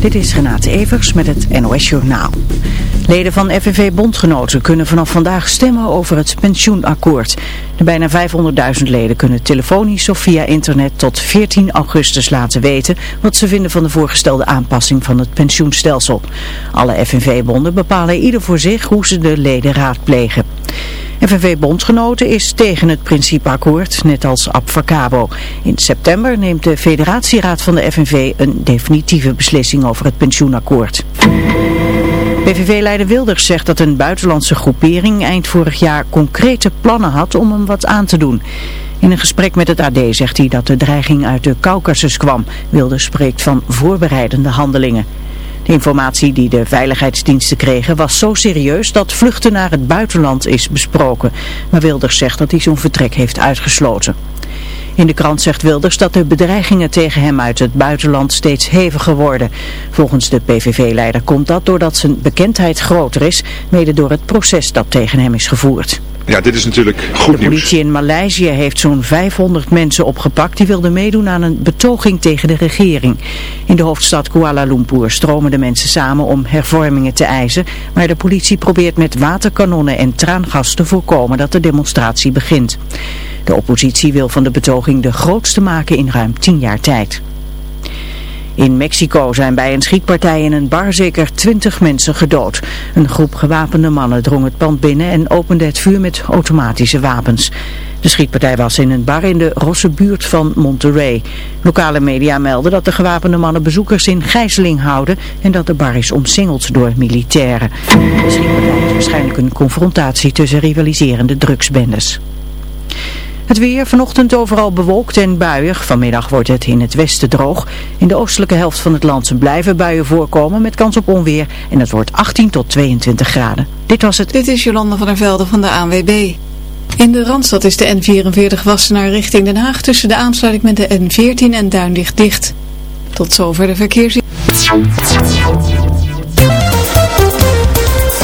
Dit is Renate Evers met het NOS Journaal. Leden van FNV-bondgenoten kunnen vanaf vandaag stemmen over het pensioenakkoord. De bijna 500.000 leden kunnen telefonisch of via internet tot 14 augustus laten weten wat ze vinden van de voorgestelde aanpassing van het pensioenstelsel. Alle FNV-bonden bepalen ieder voor zich hoe ze de leden raadplegen. FNV-bondgenoten is tegen het principeakkoord, net als Abfacabo. In september neemt de federatieraad van de FNV een definitieve beslissing over het pensioenakkoord. PVV-leider Wilders zegt dat een buitenlandse groepering eind vorig jaar concrete plannen had om hem wat aan te doen. In een gesprek met het AD zegt hij dat de dreiging uit de Caucasus kwam. Wilders spreekt van voorbereidende handelingen. Informatie die de veiligheidsdiensten kregen was zo serieus dat vluchten naar het buitenland is besproken. Maar Wilders zegt dat hij zo'n vertrek heeft uitgesloten. In de krant zegt Wilders dat de bedreigingen tegen hem uit het buitenland steeds heviger worden. Volgens de PVV-leider komt dat doordat zijn bekendheid groter is, mede door het proces dat tegen hem is gevoerd. Ja, dit is natuurlijk goed De politie in Maleisië heeft zo'n 500 mensen opgepakt die wilden meedoen aan een betoging tegen de regering. In de hoofdstad Kuala Lumpur stromen de mensen samen om hervormingen te eisen, maar de politie probeert met waterkanonnen en traangas te voorkomen dat de demonstratie begint. De oppositie wil van de betoging de grootste maken in ruim 10 jaar tijd. In Mexico zijn bij een schietpartij in een bar zeker 20 mensen gedood. Een groep gewapende mannen drong het pand binnen en opende het vuur met automatische wapens. De schietpartij was in een bar in de rosse buurt van Monterrey. Lokale media melden dat de gewapende mannen bezoekers in gijzeling houden en dat de bar is omsingeld door militairen. De schietpartij is waarschijnlijk een confrontatie tussen rivaliserende drugsbendes. Het weer vanochtend overal bewolkt en buiig. Vanmiddag wordt het in het westen droog. In de oostelijke helft van het land blijven buien voorkomen met kans op onweer. En het wordt 18 tot 22 graden. Dit was het. Dit is Jolanda van der Velde van de ANWB. In de Randstad is de N44 Wassenaar richting Den Haag tussen de aansluiting met de N14 en Duindicht dicht. Tot zover de verkeers.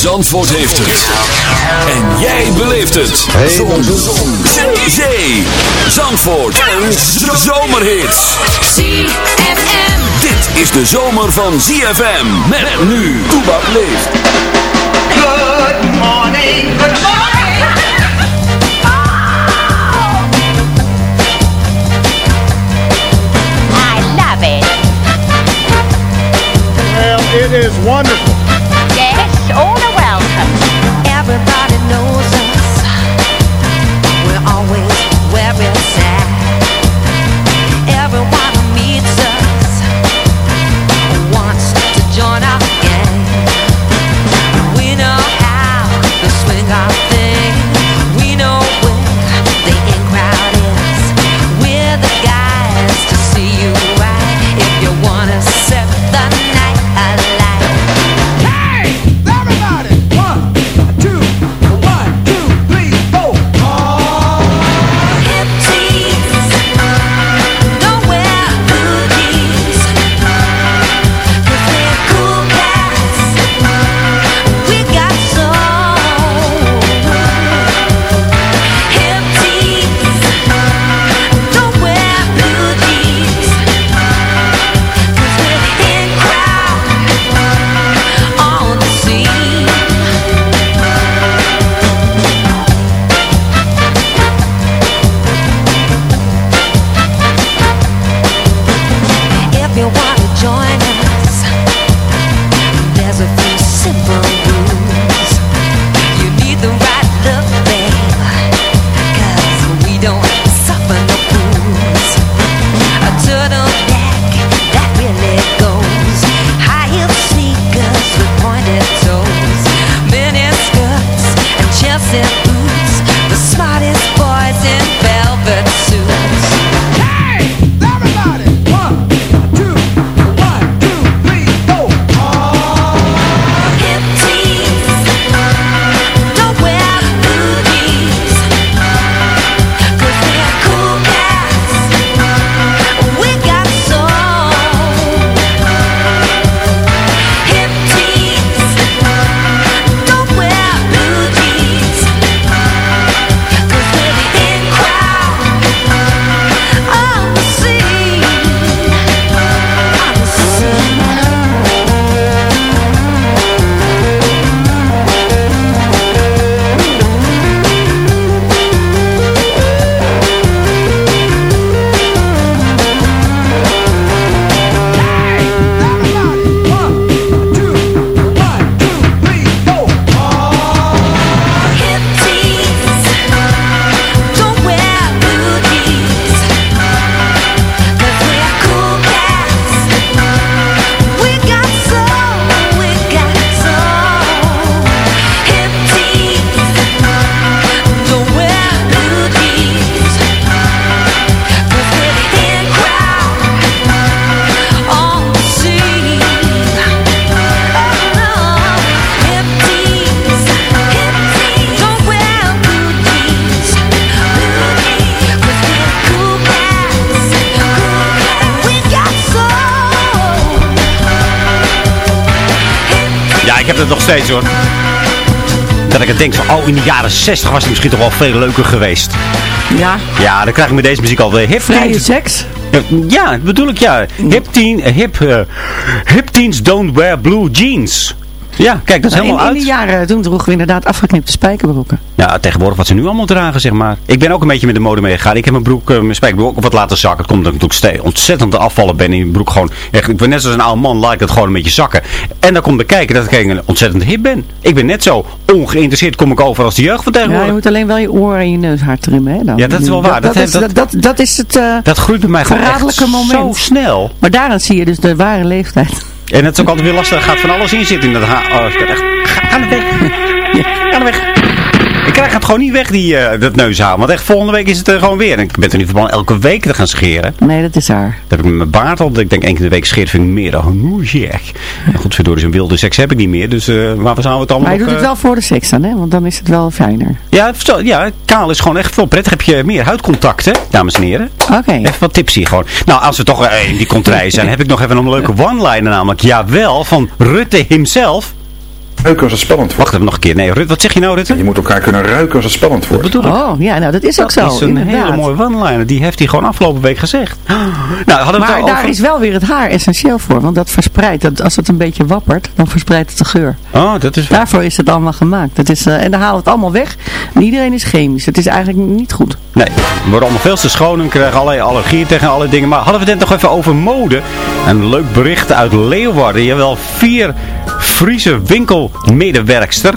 Zandvoort heeft het. En jij beleeft het. Zon. Zon. Zee. Zee. Zandvoort. En zomerhits. ZFM. Dit is de zomer van ZFM. Met nu. Toebak leeft. Good morning, good morning. I love it. Well, it is wonderful. Everybody still het nog steeds hoor. Dat ik het denk van, oh in de jaren 60 was het misschien toch wel veel leuker geweest. Ja, Ja, dan krijg ik met deze muziek alweer hip vrije seks. Ja, bedoel ik ja. Hip, teen, eh, hip, eh, hip teens don't wear blue jeans. Ja, kijk, dat is in, helemaal in uit. die jaren toen droegen we inderdaad afgeknipte spijkerbroeken. Ja, tegenwoordig wat ze nu allemaal dragen, zeg maar. Ik ben ook een beetje met de mode meegegaan. Ik heb mijn broek, eh, mijn spijkerbroek ook wat laten zakken. Het komt omdat ik natuurlijk steeds ontzettend te afvallen ben in die broek gewoon. Echt, ik ben net zoals een oude man, laat ik het gewoon een beetje zakken. En dan komt bekijken dat ik een ontzettend hip ben. Ik ben net zo ongeïnteresseerd kom ik over als de jeugd van Ja, tegenwoordig. je moet alleen wel je oren en je neus hard trimmen. Hè, dan. Ja, dat is wel waar. Dat, Dat dat, dat, dat is het eh, Dat groeit bij mij gewoon echt moment. zo snel. Maar daaraan zie je dus de ware leeftijd. En het is ook altijd weer lastig. Er gaat van alles in zitten in dat haar. Oh, ik echt, ga, ga weg. Ga er weg. Ik krijg het gewoon niet weg, die, eh, dat neushaar. Want echt, volgende week is het er gewoon weer. En ik ben er niet van elke week te gaan scheren. Nee, dat is waar. Dat heb ik met mijn baard al. Dat ik denk één keer in de week scheert vind ik meer dan hoe zeg. En goed, verdorie, zo'n wilde seks heb ik niet meer. Dus uh, maar we zouden het allemaal Maar je nog, doet het eh, wel voor de seks dan, hè? Want dan is het wel fijner. Ja, ja, kaal is gewoon echt veel prettig. Heb je meer huidcontact, hè, dames en heren. Oké. Even wat tips hier gewoon. Nou, als we toch eh, in die contraille zijn, heb ik nog even een leuke one-liner namelijk. Jawel, van Rutte himself. Ruiken als het spannend wordt. Wacht even nog een keer. Nee, Rutte, wat zeg je nou, Rutte? Je moet elkaar kunnen ruiken als het spannend wordt. bedoel ik? Oh, ja, nou dat is ook Dat zo. is een inderdaad. hele mooie one-liner. Die heeft hij gewoon afgelopen week gezegd. Nou, hadden we Maar het al daar over... is wel weer het haar essentieel voor. Want dat verspreidt. Dat, als het een beetje wappert, dan verspreidt het de geur. Oh, dat is... Daarvoor is het allemaal gemaakt. Dat is, eh, en dan halen we het allemaal weg. En iedereen is chemisch. Het is eigenlijk niet goed. Nee, we worden allemaal veel te schoon en we krijgen allerlei allergieën tegen alle dingen. Maar hadden we het net nog even over mode? Een leuk bericht uit Leeuwarden. Jawel, vier Friese winkelmedewerkster,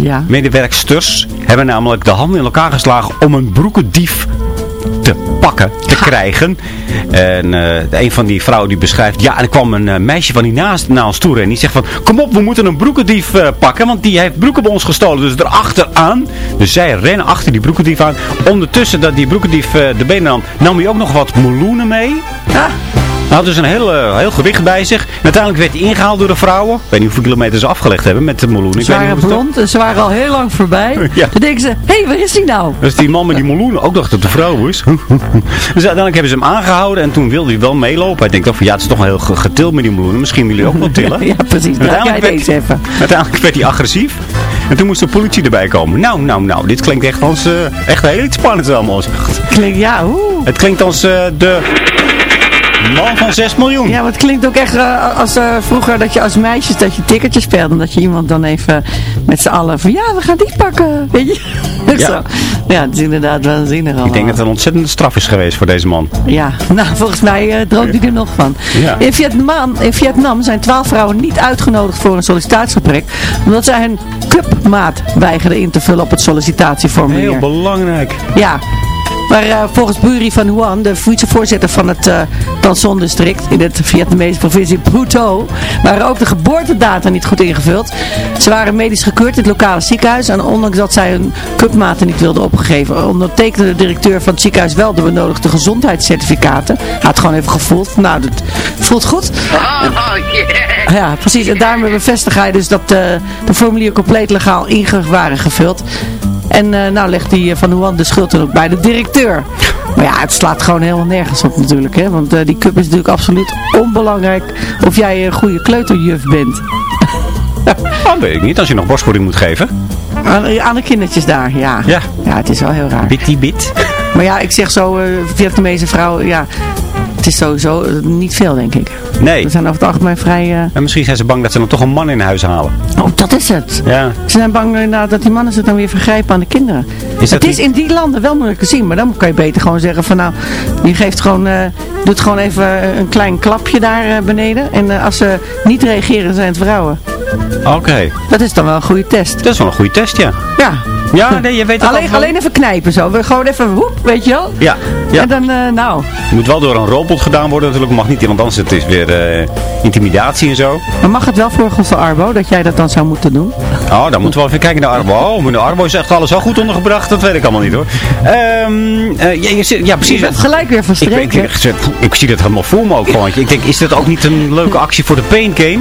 Ja. medewerksters, hebben namelijk de handen in elkaar geslagen om een broekendief te pakken, te krijgen. En eh, een van die vrouwen die beschrijft, ja, en er kwam een eh, meisje van die naast naar ons toe en die zegt van, kom op, we moeten een broekendief eh, pakken, want die heeft broeken bij ons gestolen, dus erachteraan. Dus zij rennen achter die broekendief aan. Ondertussen dat die broekendief de benen nam, nam hij ook nog wat meloenen mee. Ja. Hij had dus een heel, eh, heel gewicht bij zich. En uiteindelijk werd hij ingehaald door de vrouwen. Ik weet niet hoeveel kilometer ze afgelegd hebben met de meloenen. Ze waren blond en ze waren al heel lang voorbij. Ja. Dan denken ze, hé, hey, waar is die nou? Dus die man met die meloenen ook dacht dat het de vrouw is. dus uiteindelijk hebben ze hem aangehouden en toen wilde hij wel meelopen. Hij denkt ook van ja, het is toch heel ge- getild met die meloenen. Misschien willen jullie ook wel tillen. Ja, precies. Nou, Uiteindelijk werd, eens even. uiteindelijk werd hij agressief. En toen moest de politie erbij komen. Nou, nou, nou. Dit klinkt echt als eh, echt heel iets spannends allemaal. Klinkt, ja, oeh. Het klinkt als eh, de man van 6 miljoen. Ja, maar het klinkt ook echt eh, als eh, vroeger dat je als meisjes dat je tikkertjes speelde. En dat je iemand dan even met z'n allen van ja, we gaan die pakken. Weet je? Ja. Zo. ja, het is inderdaad waanzinnig allemaal. Ik denk dat het een ontzettende straf is geweest voor deze man. Ja, nou volgens mij eh droomt hij er nog van. Ja. In, Vietnam, in Vietnam zijn twaalf vrouwen niet uitgenodigd voor een sollicitatiegesprek. Omdat zij hun cupmaat weigerden in te vullen op het sollicitatieformulier. Heel belangrijk. Ja. Maar eh, volgens Buri van Huan, de vicevoorzitter van het uh, Tanson district in het Vietnamese provincie Phu Tho, waren ook de geboortedata niet goed ingevuld. Ze waren medisch gekeurd in het lokale ziekenhuis en ondanks dat zij hun cupmaten niet wilden opgegeven, ondertekende de directeur van het ziekenhuis wel de benodigde gezondheidscertificaten. Hij had gewoon even gevoeld, nou dat voelt goed. Ja, precies. En daarmee bevestigt hij dus dat uh, de formulier compleet legaal inge waren gevuld. En uh, nou legt die uh, Van Huan de schuld dan ook bij de directeur. Maar ja, het slaat gewoon helemaal nergens op natuurlijk. Hè? Want uh, die cup is natuurlijk absoluut onbelangrijk of jij een goede kleuterjuf bent. Dat weet ik niet, als je nog borstvoeding moet geven. Aan, aan de kindertjes daar, ja. Ja. Ja, het is wel heel raar. Bitty bit. Maar ja, ik zeg zo, Vietnamese vrouw, ja... Het is sowieso niet veel, denk ik. Nee. We zijn over het algemeen vrij... Uh... En misschien zijn ze bang dat ze dan toch een man in huis halen. Oh, dat is het. Ja. Ze zijn bang inderdaad dat die mannen zich dan weer vergrijpen aan de kinderen. Is het is in die landen wel moeilijk te zien. Maar dan kan je beter gewoon zeggen van nou... Je geeft gewoon... Uh, doet gewoon even een klein klapje daar uh, beneden. En als ze niet reageren, zijn het vrouwen. Oké. Okay. Dat is dan wel een goede test. Dat is wel een goede test, ja. Ja. Ja, nee, je weet het alleen, alleen even knijpen zo. We gewoon even woep, weet je wel? Ja. ja. En dan, uh, nou. Het moet wel door een robot gedaan worden natuurlijk. Mag niet, want anders het is weer uh, intimidatie en zo. Maar mag het wel volgens de Arbo dat jij dat dan zou moeten doen? Oh, dan moeten we wel even kijken naar Arbo. Oh, meneer Arbo is echt alles wel goed ondergebracht. Dat weet ik allemaal niet hoor. Um, uh, ja, je, ja, precies. Je bent gelijk weer van streek. Ik, ik, ik, ik, zie dat helemaal voor me ook gewoon. Ik denk, is dat ook niet een leuke actie voor de paint game?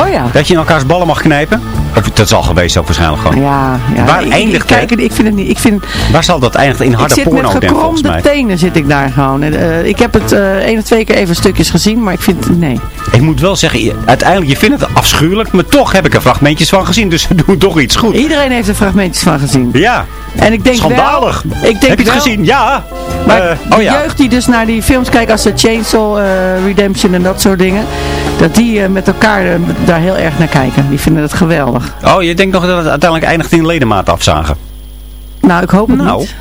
Oh ja. Dat je in elkaars ballen mag knijpen? Of dat is al geweest ook waarschijnlijk gewoon. Ja, ja. Waar ik, eindigt ik kijk? Ik vind het niet. Ik, vind, Waar zal dat eindigen? In harde porno, met denk ik, volgens gekromde mij. tenen zit ik daar gewoon. Eh, ik heb het eh één of twee keer even stukjes gezien, maar ik vind nee. Ik moet wel zeggen, uiteindelijk, je vindt het afschuwelijk, maar toch heb ik er fragmentjes van gezien, dus ze doen toch iets goed. Iedereen heeft er fragmentjes van gezien. Ja, En ik denk schandalig. Wel, ik denk heb je het wel- gezien? Ja. Maar Eh, de oh ja. jeugd die dus naar die films kijkt als de Chainsaw Redemption en dat soort dingen, dat die eh, met elkaar eh, daar heel erg naar kijken. Die vinden het geweldig. Oh, je denkt nog dat het uiteindelijk eindigt in ledemaat afzagen? Nou, ik hoop het Nou. niet.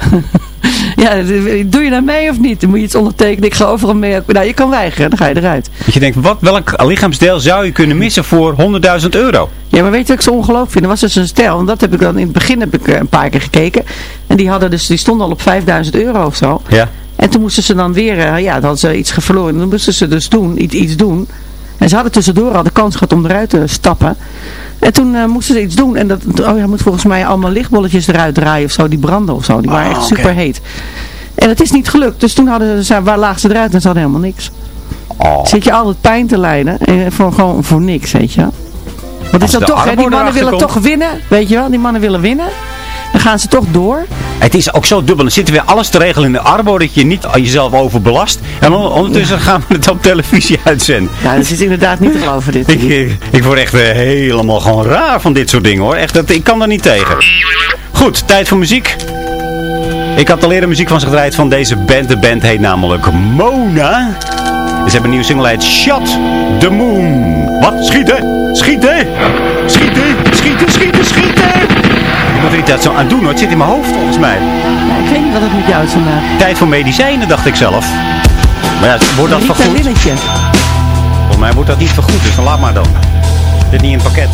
ja, doe je daar mee of niet? Dan moet je iets ondertekenen. Ik ga overal mee. Nou, je kan weigeren, dan ga je eruit. Dat je denkt, wat, welk lichaamsdeel zou je kunnen missen voor 100.000 euro? Ja, maar weet je wat ik zo ongelooflijk vind? Er was dus een stel, en dat heb ik dan in het begin heb ik eh, een paar keer gekeken. En die hadden dus, die stonden al op 5000 euro of zo. Ja. En toen moesten ze dan weer, ja, dan hadden ze iets verloren. En dan moesten ze dus doen, iets, iets doen. En ze hadden tussendoor al de kans gehad om eruit te stappen. En toen eh, moesten ze iets doen. En dat, oh ja, moet volgens mij allemaal lichtbolletjes eruit draaien of zo. Die branden of zo. Die waren Oh, echt oké. super heet. En het is niet gelukt. Dus toen hadden ze, waar lagen ze eruit en ze hadden helemaal niks. Oh. Zit je altijd pijn te lijden. En voor, gewoon voor niks, weet je wel. Want is dat toch, hè? Die mannen willen toch winnen. Weet je wel, die mannen willen winnen. Dan gaan ze toch door. Het is ook zo dubbel. Dan zitten weer alles te regelen in de arbo dat je niet jezelf overbelast. En on- ondertussen gaan we het op televisie uitzenden. Ja, dat is inderdaad niet te geloven dit. Ik, ik, ik word echt eh, helemaal gewoon raar van dit soort dingen hoor. Echt, dat, ik kan er niet tegen. Goed, tijd voor muziek. Ik had al eerder muziek van ze gedraaid van deze band. De band heet namelijk Mona. Ze hebben een nieuwe single uit Shot the Moon. Wat? Schieten! Schieten! Schieten! Schieten! Schieten! Schieten! Ik moet er niet uit zo aan doen hoor. Het zit in mijn hoofd volgens mij. Ja, ik weet niet wat het met jou is vandaag. Tijd voor medicijnen dacht ik zelf. Maar ja, wordt dat vergoed? Volgens mij wordt dat niet vergoed, dus dan laat maar dan. Dit niet in het pakket.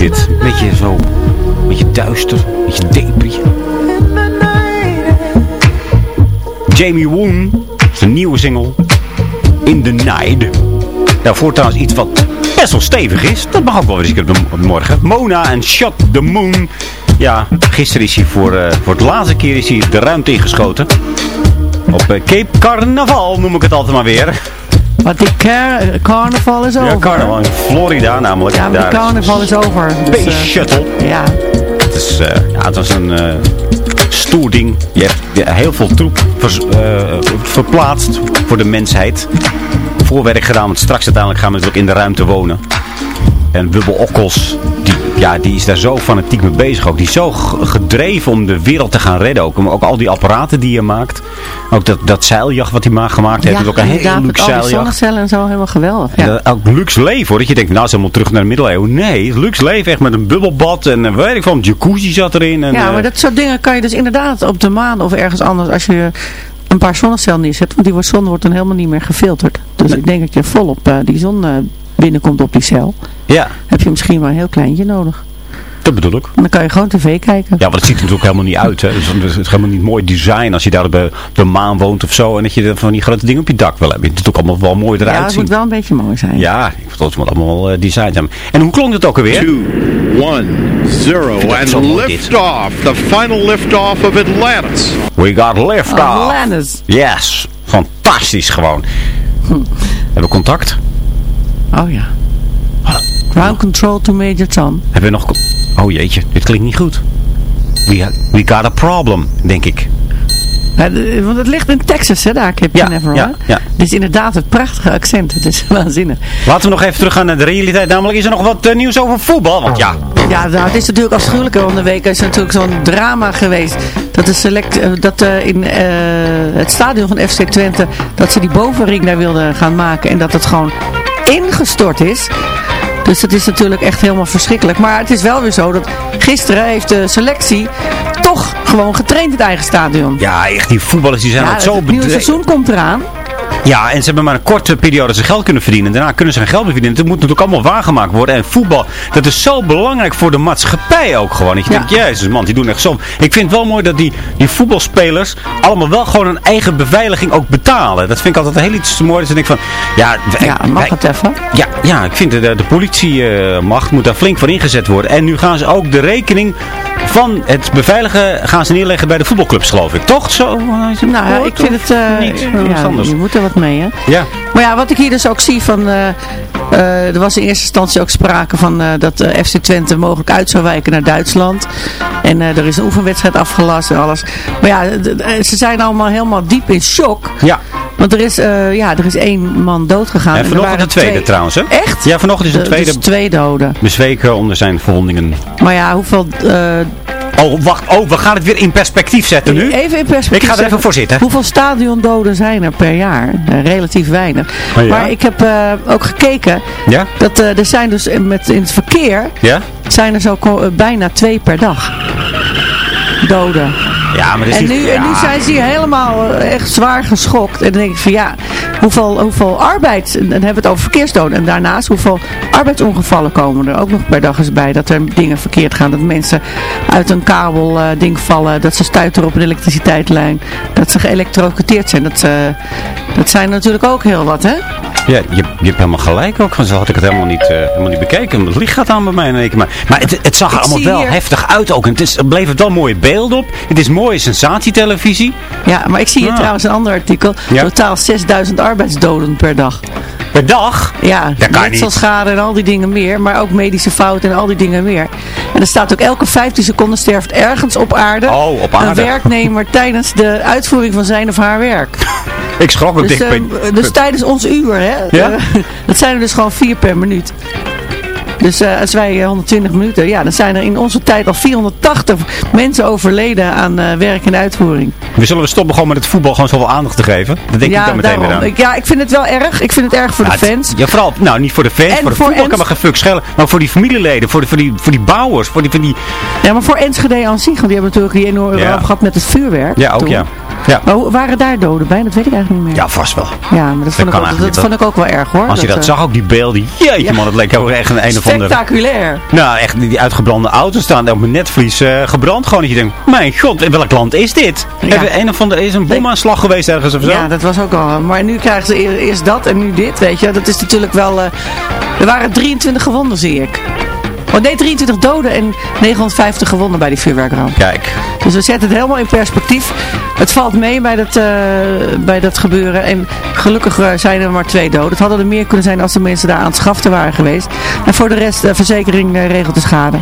Muziek dit. Beetje zo, beetje duister, beetje depri. Jamie Woon, zijn nieuwe single, In the Night. Daarvoor trouwens iets wat best wel stevig is. Dat mag ook wel eens op morgen. Mona en Shot the Moon. Ja, gisteren is hij voor, eh, voor de laatste keer is hij de ruimte ingeschoten. Op eh, Cape Carnaval noem ik het altijd maar weer. Want die car carnaval is over. Ja, carnaval in Florida namelijk. Ja, maar die carnaval is over. Dus, Space eh, Shuttle. Ja. Het, is, eh, ja, het was een eh, stoer ding. Je hebt heel veel troep vers- verplaatst voor de mensheid. Voorwerk gedaan, want straks uiteindelijk gaan we natuurlijk in de ruimte wonen. En Wubbel Okkels, die, ja, die is daar zo fanatiek mee bezig ook. Die is zo gedreven om de wereld te gaan redden ook. Maar ook al die apparaten die je maakt. Ook dat, dat zeiljacht wat hij ma- gemaakt heeft. ja, is ook een heel luxe zeiljacht. zonnecellen en zo, helemaal geweldig. Ja. dat- ook luxe leven hoor. Dat je denkt, nou is helemaal terug naar de middeleeuwen. Nee, luxe leven echt met een bubbelbad en eh, weet ik veel, een jacuzzi zat erin. En, ja, eh, maar dat soort dingen kan je dus inderdaad op de maan of ergens anders, als je een paar zonnecellen neerzet, want die zon wordt dan helemaal niet meer gefilterd. Dus ik denk dat je volop eh, die zon eh, binnenkomt op die cel. Ja, Heb je misschien maar een heel kleintje nodig. dat bedoel ik. En dan kan je gewoon tv kijken. Ja, want het ziet er natuurlijk helemaal niet uit. Hè. Dus het is helemaal niet mooi design als je daar op de, maan woont of zo. En dat je van die grote dingen op je dak wil hebben. Het is natuurlijk allemaal wel mooi eruit Ja, het zien. moet wel een beetje mooi zijn. Ja, ik vond het moet allemaal wel eh, design zijn. En hoe klonk het ook alweer? Two, one, zero, vind dat and zo mooi, lift off. The final lift off of Atlantis. We got lift off. Atlantis. Yes. Fantastisch gewoon. Hebben we contact? Oh ja. Ground control to Major Tom. Hebben we nog... Oh jeetje, dit klinkt niet goed. We, we got a problem, denk ik. Ja, want het ligt in Texas, hè, daar Cape Ja, Canaveral. ja, ja. Dit is inderdaad het prachtige accent. Het is waanzinnig. Laten we nog even teruggaan naar de realiteit. Namelijk is er nog wat eh, nieuws over voetbal. Want ja, Ja, nou, het is natuurlijk afschuwelijker om de week. Er is natuurlijk zo'n drama geweest. Dat, de select, eh, dat eh, in eh, het stadion van FC Twente, dat ze die bovenring daar wilden gaan maken. En dat het gewoon ingestort is. Dus dat is natuurlijk echt helemaal verschrikkelijk. Maar het is wel weer zo dat gisteren heeft de selectie toch gewoon getraind in het eigen stadion. ja echt die voetballers die zijn Ja, ook zo het nieuwe bedreven. seizoen komt eraan. Ja, en ze hebben maar een korte periode zijn geld kunnen verdienen. Daarna kunnen ze geen geld verdienen. Het moet natuurlijk allemaal waargemaakt worden. En voetbal, dat is zo belangrijk voor de maatschappij ook gewoon. Dat je Ja. denkt, jezus man, die doen echt zo. Ik vind het wel mooi dat die, die voetbalspelers allemaal wel gewoon een eigen beveiliging ook betalen. Dat vind ik altijd heel iets moois. En ik van, ja, wij- Ja, mag wij- het even? ja, ja, ik vind de, de politiemacht moet daar flink voor ingezet worden. En nu gaan ze ook de rekening van het beveiligen gaan ze neerleggen bij de voetbalclubs, geloof ik. Toch? Zo? Nou ja, ik vind het... eh, niet? Ja, anders. je moet er mee, hè? Ja. Maar ja, wat ik hier dus ook zie van... eh, eh, er was in eerste instantie ook sprake van eh, dat eh, FC Twente mogelijk uit zou wijken naar Duitsland. En er is een oefenwedstrijd afgelast en alles. Maar ja, ze zijn allemaal helemaal diep in shock. Ja. Want er is, ja, er is één man doodgegaan. En vanochtend de tweede twee- trouwens, hè? Echt? Ja, vanochtend is de Eh, tweede Dus twee doden. bezweken onder zijn verwondingen. Maar ja, hoeveel... Oh, wacht. Oh, we gaan het weer in perspectief zetten nu. Even in perspectief. Ik ga er even voor zitten. Hoeveel stadiondoden zijn er per jaar? Eh, relatief weinig. Oh ja? Maar ik heb eh, ook gekeken. Ja? Dat eh, er zijn dus in- met, in het verkeer Ja? zijn er zo bijna twee per dag. Doden. Ja, maar En nu, en nu zijn ze hier helemaal eh, echt zwaar geschokt. En dan denk ik van ja, hoeveel, hoeveel arbeid, en dan hebben we het over verkeersdoden. En daarnaast, hoeveel arbeidsongevallen komen er ook nog per dag eens bij. Dat er dingen verkeerd gaan. Dat mensen uit een kabel eh, ding vallen. Dat ze stuiteren op een elektriciteitslijn. Dat ze geëlektrocuteerd zijn. Dat, ze, dat zijn natuurlijk ook heel wat hè. Ja, je, je hebt helemaal gelijk ook. Zo had ik het helemaal niet, eh, helemaal niet bekeken. Het licht gaat aan bij mij in één keer. Maar, maar het, het zag er allemaal wel hier- heftig uit ook. En het is, er bleven wel mooie beelden op. Het is mooie sensatietelevisie. Ja, maar ik zie hier Ah. trouwens een ander artikel. Ja. Totaal 6000 arbeidsdoden per dag. Per dag? Ja, letselschade en al die dingen meer. Maar ook medische fouten en al die dingen meer. En er staat ook elke 15 seconden sterft ergens op aarde, Oh, op een aarde. werknemer tijdens de uitvoering van zijn of haar werk. Ik schrok ook Dus, dicht bij... eh, dus tijdens ons uur, hè? Ja? Eh, dat zijn er dus gewoon vier per minuut. Dus eh, als wij eh, 120 minuten, ja, dan zijn er in onze tijd al 480 mensen overleden aan eh, werk en uitvoering. We zullen we stoppen gewoon met het voetbal gewoon zoveel aandacht te geven. Dat denk ik dan meteen weer aan. Ik, ja, ik vind het wel erg. Ik vind het erg voor de het- fans. Ja, vooral, nou niet voor de fans, En voor de voor voetbal Ens- kan maar geen fuck schelen. Maar voor die familieleden, voor, de, voor, die, voor die bouwers, voor die, voor die... Ja, maar voor Enschede aan zich, want die hebben natuurlijk die enorme Ja. gehad met het vuurwerk. Ja, ook toen. ja. Ja, Maar hoe- waren daar doden bij? Dat weet ik eigenlijk niet meer. ja vast wel. Ja, maar dat, vond, ik ook, dat vond ik ook wel erg hoor. Als je dat eh, zag, ook die beelden. Jeetje Ja. man, het leek ook echt een een of andere... Spectaculair. Nou, echt die uitgebrande auto's staan op mijn netvlies eh, gebrand. Gewoon dat je denkt, mijn god, in welk land is dit? Ja. Hebben een of andere, is een bomaanslag geweest ergens of zo? Ja, dat was ook al. Maar nu krijgen ze eer- eerst dat en nu dit, weet je. Dat is natuurlijk wel... eh, er waren 23 gewonden, zie ik. Oh nee, 23 doden en 950 gewonden bij die vuurwerkramp. Kijk, Dus we zetten het helemaal in perspectief. Het valt mee bij dat, eh, bij dat gebeuren. En gelukkig eh, zijn er maar twee doden. Het hadden er meer kunnen zijn als de mensen daar aan het schaften waren geweest. En voor de rest, de verzekering eh, regelt de schade.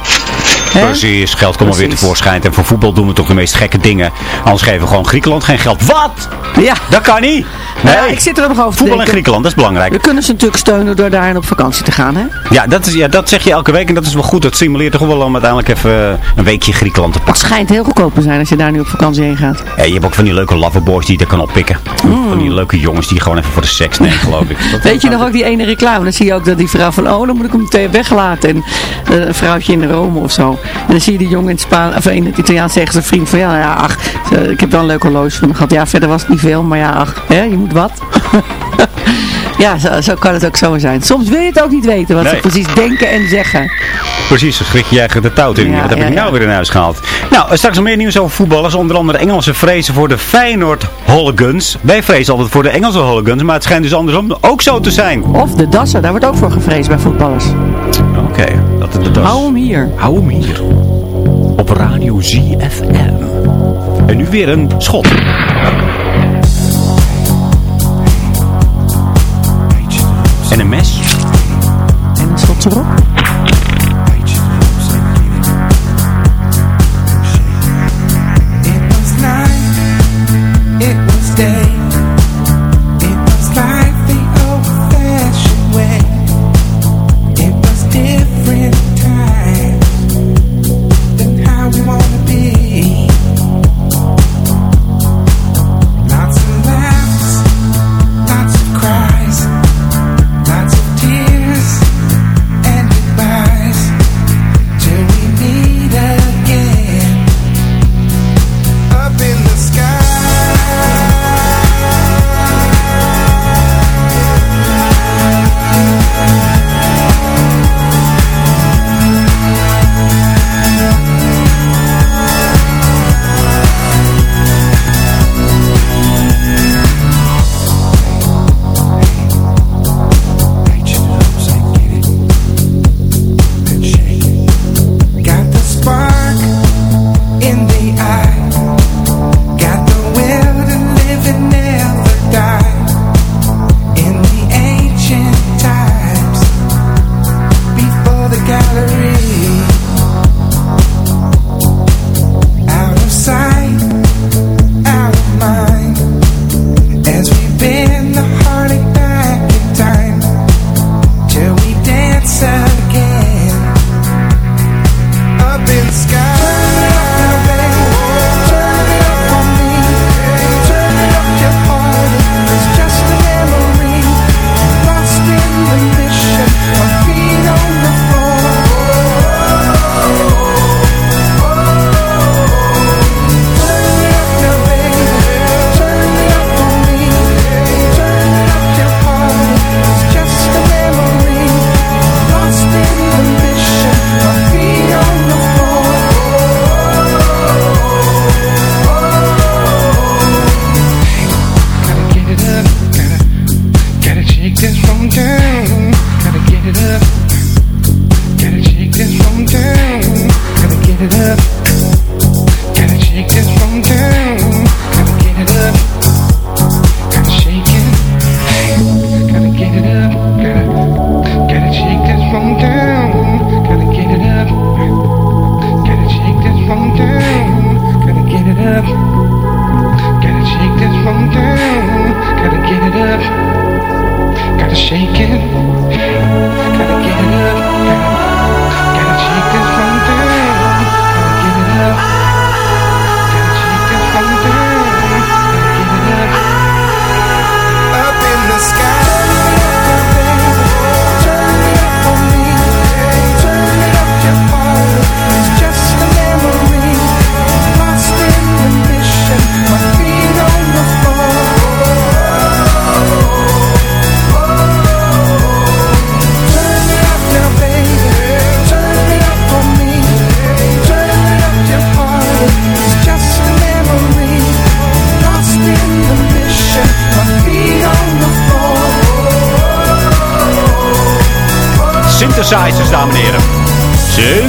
Precies, geld komt weer tevoorschijn. En voor voetbal doen we toch de meest gekke dingen. Anders geven we gewoon Griekenland geen geld. Wat? Ja. Dat kan niet. Nee, Ja, ik zit er nog over te voetbal in. Griekenland, dat is belangrijk. We kunnen ze natuurlijk steunen door daarin op vakantie te gaan, hè? Ja dat, is, ja, dat zeg je elke week en dat is wel goed. Dat stimuleert toch wel om uiteindelijk even eh, een weekje Griekenland te Het pakken. schijnt heel goedkoop te zijn als je daar nu op vakantie heen gaat. Ja, je hebt ook van die leuke loverboys die je er kan oppikken. Van die leuke jongens die gewoon even voor de seks nemen, geloof ik. Dat- Mm. Weet je nog ook die ene reclame? Dan zie je ook dat die vrouw van, oh, dan moet ik hem meteen weglaten. En eh, een vrouwtje in Rome of zo. En dan zie je die jongen in het, Spaan, of in het Italiaans zeggen zijn vriend van, ja, ja, ach, eh, ik heb wel een leuk horloge van hem gehad. Ja, verder was het niet veel, maar ja, ach, hè, je moet wat. ja, zo, zo kan het ook zo zijn. Soms wil je het ook niet weten wat ze precies denken en zeggen. Precies, dan schrik je eigenlijk de touwt in. Ja, Wat heb ja, ik nou ja. weer in huis gehaald? Nou, eh, straks nog meer nieuws over voetballers. Onder andere de Engelse vrezen voor de Feyenoord hooligans. Wij vrezen altijd voor de Engelse hooligans, maar het schijnt dus andersom ook zo te zijn. Of de dassen, daar wordt ook voor gevreesd bij voetballers. Oké, dat is de das. Hou hem hier. Hou hem hier. Op Radio ZFM. En nu weer een schot. En een mes. En een schot erop.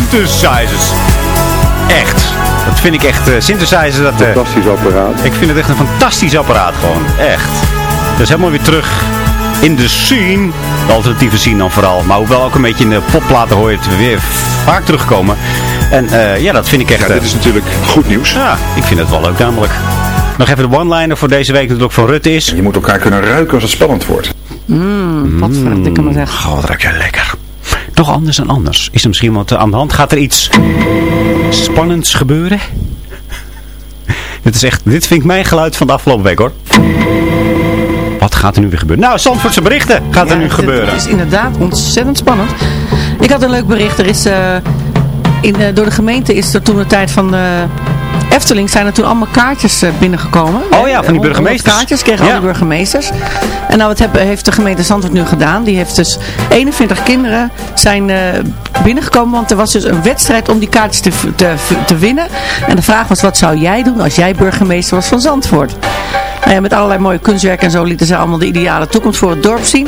Synthesizers. Echt. Dat vind ik echt. eh synthesizers, dat... eh, Fantastisch apparaat. ik vind het echt een fantastisch apparaat gewoon. Echt. Dus helemaal weer terug in de scene. De alternatieve scene dan vooral. Maar hoewel ook een beetje in de popplaten hoor je het weer vaak terugkomen. En eh, ja, dat vind ik echt... Ja, dit is natuurlijk goed nieuws. ja, ik vind het wel leuk namelijk. Nog even de one-liner voor deze week natuurlijk van Rutte is. Je moet elkaar kunnen ruiken als het spannend wordt. Mmm, wat verder, ik kan maar zeggen. Wat ruik jij lekker. Toch anders dan anders. Is er misschien wat aan de hand? Gaat er iets spannends gebeuren? Dit is echt, dit vind ik mijn geluid van de afgelopen week hoor. Wat gaat er nu weer gebeuren? Nou, Zandvoortse berichten gaat er nu gebeuren. Het is inderdaad ontzettend spannend. Ik had een leuk bericht. Er is, eh, in, eh, door de gemeente is er toen de tijd van Efteling zijn er toen allemaal kaartjes eh, binnengekomen. Oh ja, van die burgemeesters. kaartjes kregen Ja. alle burgemeesters. En nou, wat heeft de gemeente Zandvoort nu gedaan? Die heeft dus 21 kinderen zijn eh, binnengekomen. Want er was dus een wedstrijd om die kaartjes te, te, te winnen. En de vraag was, wat zou jij doen als jij burgemeester was van Zandvoort? Nou ja, met allerlei mooie kunstwerken en zo lieten ze allemaal de ideale toekomst voor het dorp zien.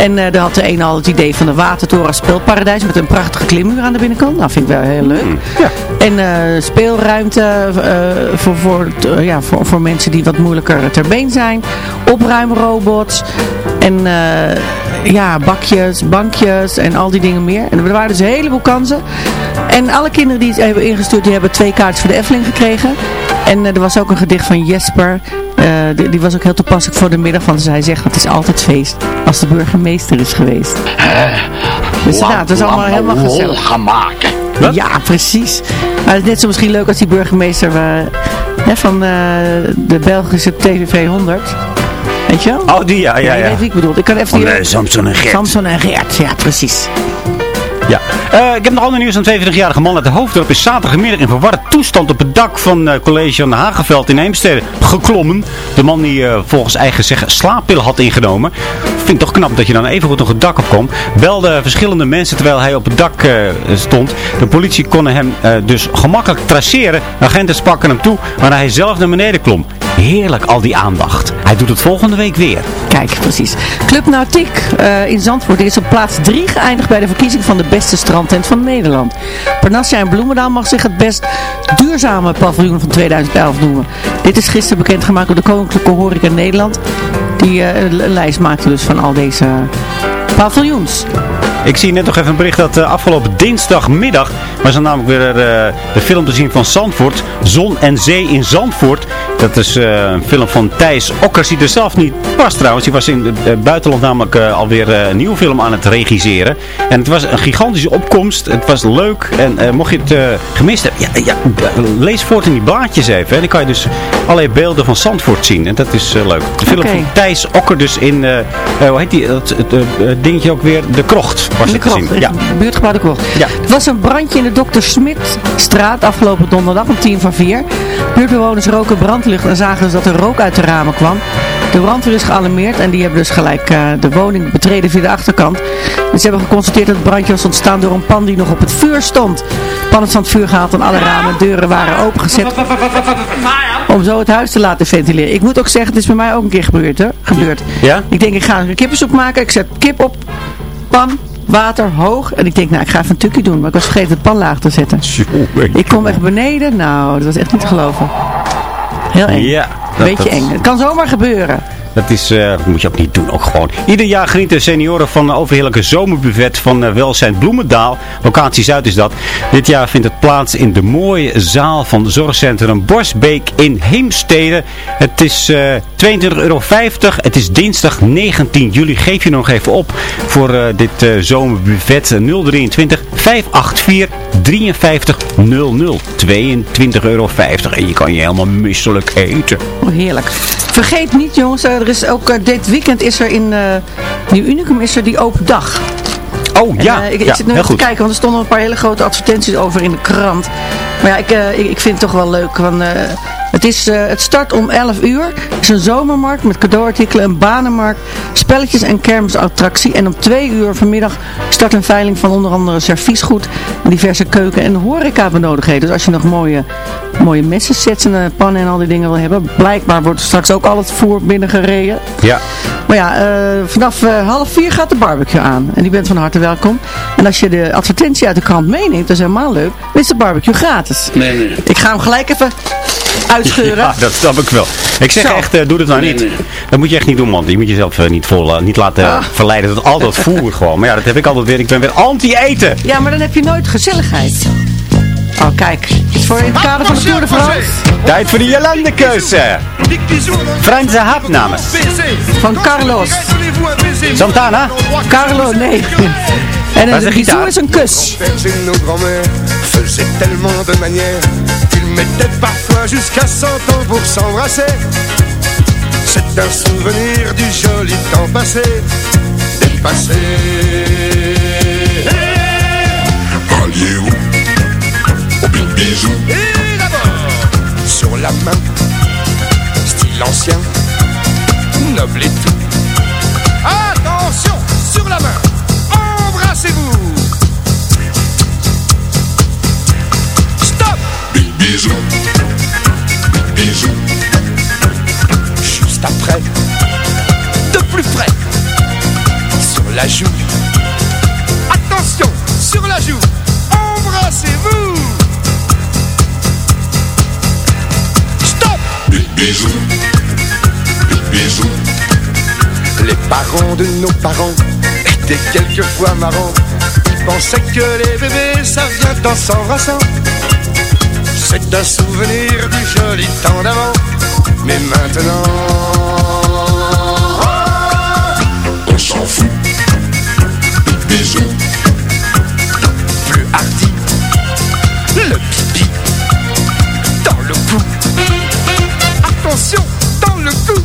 En eh daar had de een al het idee van de Watertoren speelparadijs met een prachtige klimmuur aan de binnenkant. Nou, vind ik wel heel leuk. En eh, speelruimte eh, voor, voor, ja, voor, voor mensen die wat moeilijker ter been zijn. Opruimrobots. En eh, ja, bakjes, bankjes en al die dingen meer. En er waren dus een heleboel kansen. En alle kinderen die het hebben ingestuurd, die hebben twee kaartjes voor de Efteling gekregen. En er was ook een gedicht van Jesper. Eh, die, die was ook heel toepasselijk voor de middag. Want hij zegt, het is altijd feest als de burgemeester is geweest. Dus inderdaad, het is allemaal helemaal gezellig. gaan maken. Ja, precies. Maar het is net zo misschien leuk als die burgemeester eh, hè, van eh, de Belgische TV 100. Weet je wel? Oh, die ja, ja, ja. weet wie ik bedoel. Ik kan even Van, die... Samson en Gert. Samson en Gert, ja precies. Ja. Eh, ik heb nog ander nieuws. Een 22-jarige man uit de hoofddorp is zaterdagmiddag in verwarde toestand op het dak van eh, college aan Hageveld in Heemstede geklommen. De man die eh, volgens eigen zeggen slaappillen had ingenomen. Vind ik toch knap dat je dan even goed nog het dak op komt. Belde verschillende mensen terwijl hij op het dak eh, stond. De politie kon hem eh, dus gemakkelijk traceren. Agenten spakken hem toe, maar hij zelf naar beneden klom. Heerlijk al die aandacht. Hij doet het volgende week weer. Kijk, precies. Club Nautiek eh, in Zandvoort is op plaats 3 geëindigd bij de verkiezing van de beste strandtent van Nederland. Parnassia en Bloemendaal mag zich het best duurzame paviljoen van 2011 noemen. Dit is gisteren bekendgemaakt door de Koninklijke Horeca Nederland. Die eh, lijst maakte dus van al deze paviljoens. Ik zie net nog even een bericht dat eh, afgelopen dinsdagmiddag was er namelijk weer eh, de film te zien van Zandvoort. Zon en Zee in Zandvoort. Dat is eh, een film van Thijs Okkers, die er zelf niet was trouwens. Die was in het buitenland namelijk alweer een nieuwe film aan het regisseren. En het was een gigantische opkomst. Het was leuk. En mocht je het gemist hebben, ja, ja, lees voort in die blaadjes even. En dan kan je dus allerlei beelden van Zandvoort zien. En dat is leuk. De film van Thijs Okker dus in, hoe heet die, dat, dingetje ook weer, De Krocht was de het te krocht, zien. Ja. buurtgebouw de krocht. Ja. Er was een brandje in de Dr. Smit-straat afgelopen donderdag om tien van vier. Buurtbewoners roken brandlucht en zagen dus dat er rook uit de ramen kwam. De brandweer is gealarmeerd en die hebben dus gelijk eh, de woning betreden via de achterkant. Dus ze hebben geconstateerd dat het brandje was ontstaan door een pan die nog op het vuur stond. Pan is van het vuur gehaald en alle ramen en deuren waren opengezet om zo het huis te laten ventileren. Ik moet ook zeggen, het is bij mij ook een keer gebeurd. Hè? gebeurd. Ja? Ik denk, ik ga een kippensoep maken. Ik zet kip op, pan, water, hoog. En ik denk, nou, ik ga even een tukje doen. Maar ik was vergeten het pan laag te zetten. Ik kom echt beneden. Nou, dat was echt niet te geloven. Heel eng. Ja. dat- Beetje dat- eng. Het kan zomaar gebeuren. Dat is, eh, moet je ook niet doen, ook gewoon. Ieder jaar genieten senioren van een overheerlijke zomerbuffet van eh, Welzijn Bloemendaal. Locatie Zuid is dat. Dit jaar vindt het plaats in de mooie zaal van zorgcentrum Borsbeek in Heemstede. Het is eh 22,50 euro. Het is dinsdag 19 juli. Geef je nog even op voor dit zomerbuffet 023 584 5300. 22,50 euro. En je kan je helemaal misselijk eten. Oh, heerlijk. Vergeet niet jongens, is ook eh, dit weekend is er in eh Nieuw Unicum is er die open dag. Oh En, ja, eh, ik, ik ja zit nu even te kijken, want er stonden een paar hele grote advertenties over in de krant. Maar ja, ik, ik, ik vind het toch wel leuk. Want, het, is, eh, het start om 11 uur. Het is een zomermarkt met cadeauartikelen, een banenmarkt, spelletjes en kermisattractie. En om 2 uur vanmiddag start een veiling van onder andere serviesgoed, diverse keuken en horeca benodigdheden. Dus als je nog mooie, mooie messen, sets en eh, pannen en al die dingen wil hebben. Blijkbaar wordt er straks ook al het voer binnengereden. Ja. Maar ja, eh, vanaf eh, half vier gaat de barbecue aan. En die bent van harte welkom. En als je de advertentie uit de krant meeneemt, dat is helemaal leuk, dan is de barbecue gratis. Nee, nee. Ik ga hem gelijk even uitscheuren. Ja, dat snap ik wel. Ik zeg Zo. echt, eh, doe dat nou Nee, niet. nee. Dat moet je echt niet doen, man. Je moet jezelf eh, niet, vol, eh, niet laten Ah. verleiden tot al dat voer gewoon. Maar ja, dat heb ik altijd weer. Ik ben weer anti-eten. Ja, maar dan heb je nooit gezelligheid. Oh, kijk. Het is voor in het kader van de Tour de France. Tijd voor de Jolandekeuze. Franse hapnamen. Van Carlos. Santana. Carlo, nee. En een gitaar? is een kus. Mettaient parfois jusqu'à 100 ans pour s'embrasser. C'est un souvenir du joli temps passé, dépassé. Alliez-vous au big bisou? Et d'abord, sur la main, style ancien, noble et tout. Attention, sur la main, embrassez-vous. Big bisou Big bisou Juste après, de plus près, sur la joue. Attention, sur la joue, embrassez-vous. Stop Big bisou Big bisou Les parents de nos parents étaient quelquefois marrants. Ils pensaient que les bébés, ça vient en s'embrassant. C'est un souvenir du joli temps d'avant. Mais maintenant... On s'en fout Big bisou plus hardi. Le pipi dans le cou. Attention, dans le cou.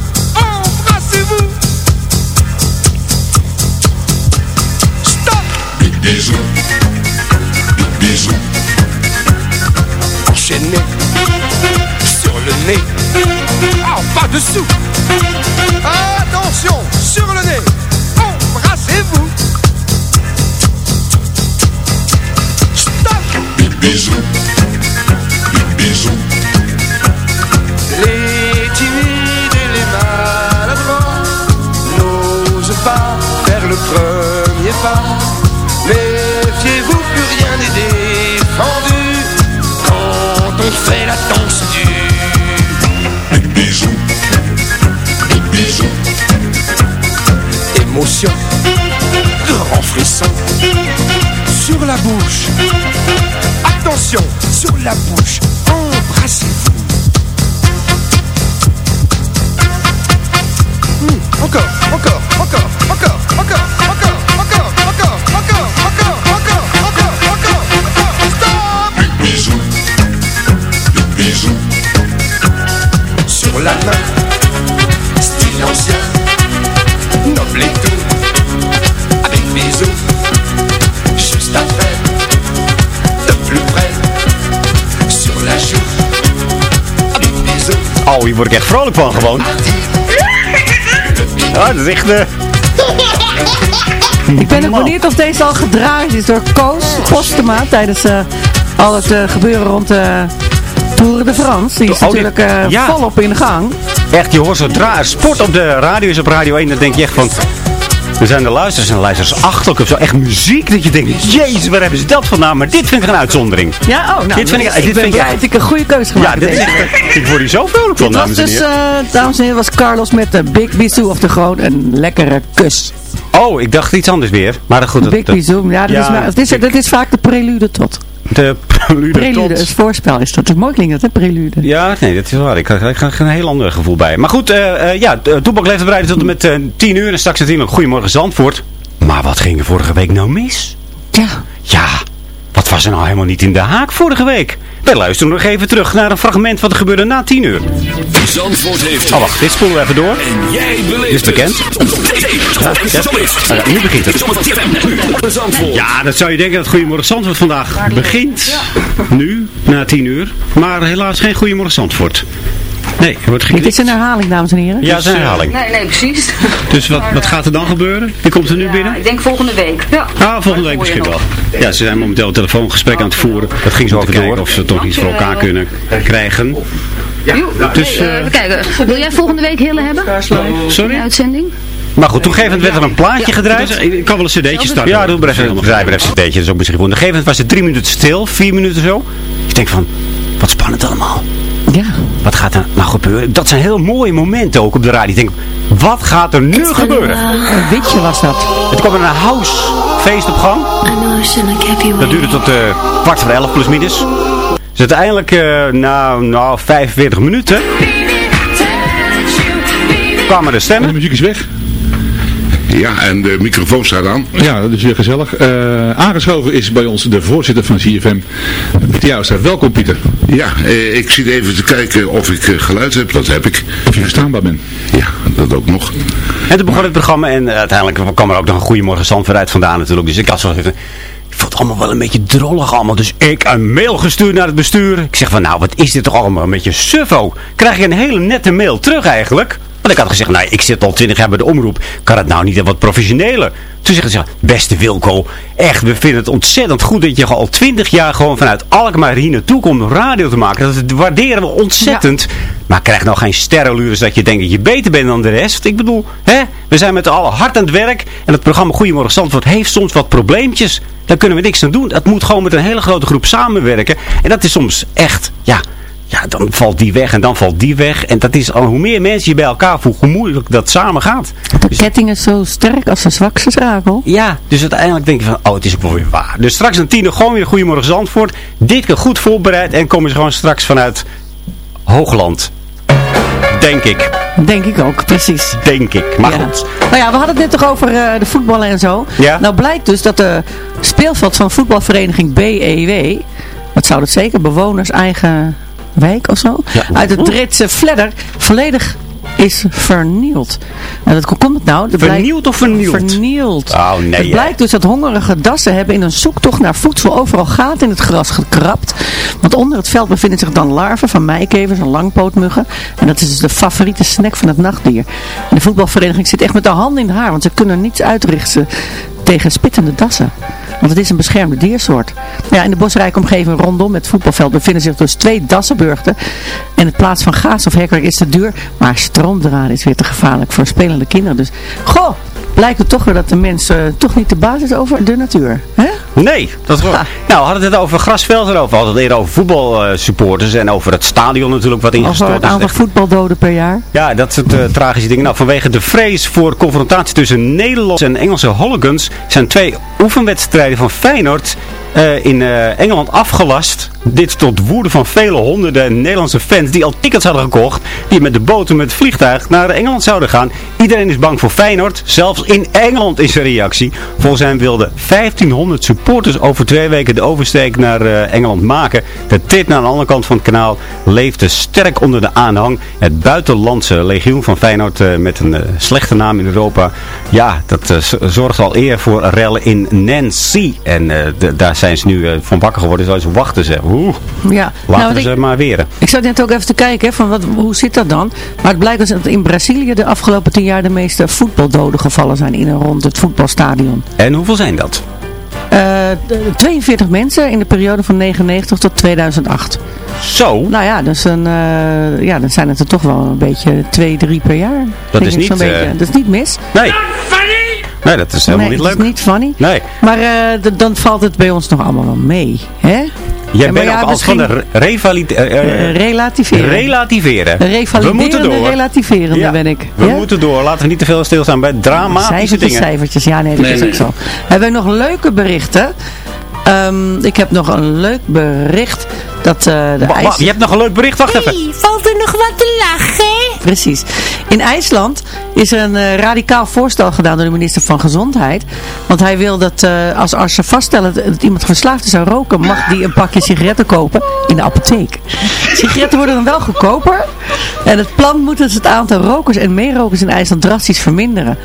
Nez. Ah, pas dessous. Attention, sur le nez. Embrassez-vous. Stop. Big la bouche. Attention, sur la bouche, embrassez-vous. Hmm, Encore, encore, encore, encore, encore, encore, encore, encore, encore, encore, encore, encore, encore, encore, stop Big bisou Big bisou Sur la main, Oh, hier word ik echt vrolijk van gewoon. Ja, dat is echt... eh, Ik ben ook benieuwd of deze al gedraaid is door Koos Postema tijdens eh, al het eh, gebeuren rond de Tour de France. Die is Oh, natuurlijk eh, ja. volop in de gang. Echt, je hoort zodra er sport op de radio is op Radio 1, dan denk je echt van... Er zijn de luisteraars en de luisteraars achterlijk of zo. Echt muziek dat je denkt, jezus, waar hebben ze dat vandaan? Maar dit vind ik een uitzondering. Ja, oh, nou, Dit vind ik- dit vind blij jij- dat ik een goede keuze gemaakt Ja, dit is heb. ik word hier zo vrolijk van, dames en dus, heren. eh, dames en heren, was Carlos met de Big Bisou of de gewoon een lekkere kus. Oh, ik dacht iets anders weer. Maar goed, dat, Big Bisou, ja, dat, Ja, is, maar- dat, is, dat is vaak de prelude tot. De prelude Prelude, tot... het voorspel is dat. Het mooi klinkt dat, hè, prelude. Ja, nee, dat is waar. Ik had een heel ander gevoel bij. Maar goed, eh eh, ja, Toepak leeft bereid tot en met eh 10 uur. En straks natuurlijk Goedemorgen Zandvoort. Maar wat ging er vorige week nou mis? Ja. Ja, wat was er nou helemaal niet in de haak vorige week? Wij luisteren nog even terug naar een fragment wat er gebeurde na 10 uur. Zandvoort heeft Oh, wacht, dit spoelen we even door. En jij beleeft Is het bekend? Ja, Ja, nu begint het. Ja, dat zou je denken dat Goedemorgen Zandvoort vandaag begint. Nu, na 10 uur. Maar helaas geen Goedemorgen Zandvoort. Nee, er wordt Dit geknipt. is een herhaling, dames en heren. Ja, het is een herhaling. Nee, nee, precies. Dus wat, wat gaat er dan gebeuren? Wie komt er nu binnen? Ik denk volgende week. Ja. Ah, volgende week misschien wel. Ja, ze zijn momenteel een telefoongesprek aan het voeren. Dat ging zo even door. Of ze toch iets voor elkaar kunnen krijgen. Dus, Eh, even kijken. Wil jij volgende week Hille hebben? Sorry? Een uitzending? Maar goed, toen gegeven moment werd er een plaatje gedraaid. Ik kan wel een cd'tje starten. Ja, doe maar even bedrijf even een cd'tje. Dat is ook misschien goed. Op een gegeven moment was het drie minuten stil. Vier minuten zo. Ik denk van, wat spannend allemaal. Ja. Wat gaat er nou gebeuren? Dat zijn heel mooie momenten ook op de radio. Ik denk, wat gaat er nu gebeuren? Een witje was dat. Het kwam een housefeest op gang. Dat duurde tot eh, kwart voor elf plus minus. Dus uiteindelijk, eh nou, nou, 45 minuten. kwamen de De stemmen. muziek is weg. Ja, en de microfoon staat aan. Ja, dat is weer gezellig. Eh, aangeschoven is bij ons de voorzitter van CFM, Pieter Jouwstra. Welkom Pieter. Ja, eh, ik zit even te kijken of ik eh, geluid heb. Dat heb ik. Of je verstaanbaar bent. Ja, dat ook nog. En toen begon het programma en uiteindelijk kwam er ook nog een Goedemorgen Zandvoort uit vandaan natuurlijk. Dus ik had zo even... Ik vond het allemaal wel een beetje drollig allemaal. Dus ik een mail gestuurd naar het bestuur. Ik zeg van nou, wat is dit toch allemaal een beetje suffo. Krijg ik een hele nette mail terug eigenlijk. Want ik had gezegd, nou ik zit al twintig jaar bij de omroep. Kan het nou niet wat professioneler? Toen zeggen ze, beste Wilco, echt, we vinden het ontzettend goed dat je al twintig jaar gewoon vanuit Alkmaar hier naartoe komt om radio te maken. Dat waarderen we ontzettend. Maar krijg nou geen sterrenlures dat je denkt dat je beter bent dan de rest. Ik bedoel, hè, we zijn met z'n allen hard aan het werk. En het programma Goedemorgen Zandvoort heeft soms wat probleempjes. Daar kunnen we niks aan doen. Het moet gewoon met een hele grote groep samenwerken. En dat is soms echt, ja... Ja, dan valt die weg en dan valt die weg. En dat is al hoe meer mensen je bij elkaar voegt, hoe moeilijk dat samen gaat. De ketting is zo sterk als de zwakste schakel. Ja, dus uiteindelijk denk je van, oh, het is ook wel weer waar. Dus straks een tien uur gewoon weer Goedemorgen Zandvoort. Dit keer goed voorbereid en komen ze gewoon straks vanuit Hoogland. Denk ik. Denk ik ook, precies. Denk ik. Maar Ja. goed. Nou ja, we hadden het net toch over eh, de voetballen en zo. Ja. Nou blijkt dus dat de speelveld van voetbalvereniging BEW, wat zou dat zeker, bewoners eigen wijk of zo, Ja. uit het Britse Fledder, volledig is vernield. En dat hoe komt het nou? Dat blijkt- Vernield of vernield? Vernield. Oh, nee, Het blijkt dus dat hongerige dassen hebben in een zoektocht naar voedsel overal gaten in het gras gekrapt. Want onder het veld bevinden zich dan larven van meikevers en langpootmuggen. En dat is dus de favoriete snack van het nachtdier. En de voetbalvereniging zit echt met de handen in haar, want ze kunnen niets uitrichten tegen spittende dassen. Want het is een beschermde diersoort. Ja, in de bosrijke omgeving rondom het voetbalveld bevinden zich dus twee dassenburgten. En het plaats van gaas of hekwerk is te duur. Maar stroomdraden is weer te gevaarlijk voor spelende kinderen. Dus, goh, blijkt het toch weer dat de mens eh, toch niet de baas is over de natuur. Hè? Nee, dat is gewoon. Nou, we hadden het over grasveld erover. We hadden het eerder over voetbalsupporters en over het stadion natuurlijk wat Over ingestort het is. aantal voetbaldoden per jaar. Ja, dat is het eh, tragische ding. Nou, vanwege de vrees voor confrontatie tussen Nederlandse en Engelse hooligans zijn twee oefenwedstrijden van Feyenoord eh, in eh, Engeland afgelast. Dit tot woede van vele honderden Nederlandse fans die al tickets hadden gekocht. Die met de boot en met het vliegtuig naar Engeland zouden gaan. Iedereen is bang voor Feyenoord. Zelfs in Engeland is er reactie. Volgens hem wilden 1500 supporters over twee weken de oversteek naar eh, Engeland maken. De tip naar de andere kant van het kanaal leefde sterk onder de aanhang. Het buitenlandse legioen van Feyenoord eh, met een eh, slechte naam in Europa. Ja, dat zorgt al eer voor rellen in Nancy. En daar zijn ze nu van wakker geworden. Zoals ze wachten ze. Oeh, Ja. laten Nou, we ze ik, maar weren. ik zat net ook even te kijken, hè, van wat, hoe zit dat dan? Maar het blijkt dus dat in Brazilië de afgelopen tien jaar de meeste voetbaldoden gevallen zijn in en rond het voetbalstadion. En hoeveel zijn dat? Eh, de- 42 mensen in de periode van 99 tot 2008. Zo? Nou ja, dus een, eh, ja, dan zijn het er toch wel een beetje 2, 3 per jaar. Dat is niet, beetje. eh, Dat is niet mis. Nee. Nee, dat is helemaal nee, niet leuk. is niet funny. Nee. Maar eh, dan valt het bij ons nog allemaal wel mee. Hè? Jij bent ja, ook als van de eh, eh, Eh, relativeren. relativeren. We moeten door. relativerende Ja, ben ik. We Ja? moeten door. Laten we niet te veel stilstaan bij dramatische Cijfertjes, dingen. cijfertjes. Ja, nee, dat Nee, is nee. ook zo. Hebben we nog leuke berichten? Ehm, ik heb nog een leuk bericht. Dat eh de IJs... je hebt nog een leuk bericht, wacht even. Valt er nog wat te lachen? Precies. In IJsland is er een eh, radicaal voorstel gedaan door de minister van Gezondheid. Want hij wil dat eh, als artsen vaststellen dat, iemand verslaafd is aan roken, mag die een pakje sigaretten kopen in de apotheek. Sigaretten worden dan wel goedkoper. En het plan moet dus het aantal rokers en meerokers in IJsland drastisch verminderen.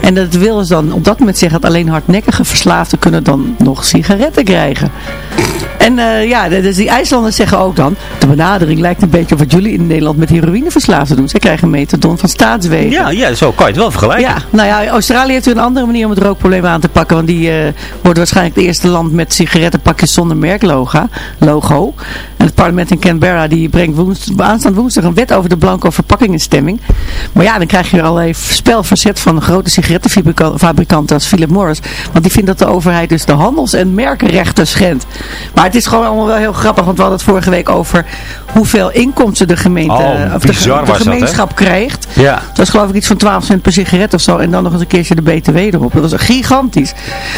En dat wil dus dan op dat moment zeggen dat alleen hardnekkige verslaafden kunnen dan nog sigaretten krijgen. En eh, ja, dus die IJslanders zeggen ook dan, de benadering lijkt een beetje op wat jullie in Nederland met heroïneverslaafden doen. Zij krijgen methadon van staatswegen. Ja, ja, zo kan je het wel vergelijken. Ja, nou ja, Australië heeft een andere manier om het rookprobleem aan te pakken. Want die eh, wordt waarschijnlijk het eerste land met sigarettenpakjes zonder merklogo. Logo. En het parlement in Canberra die brengt woens, aanstaand woensdag een wet over de blanco verpakking in stemming. Maar ja, dan krijg je er al even spel verzet van grote sigarettenfabrikanten als Philip Morris. Want die vindt dat de overheid dus de handels- en merkenrechten schendt. Maar het is gewoon allemaal wel heel grappig. Want we hadden het vorige week over hoeveel inkomsten de gemeente Oh, of de, dat, gemeenschap krijgt. Ja. Dat was geloof ik iets van 12 cent per sigaret of zo. En dan nog eens een keertje de BTW erop. Dat was gigantisch.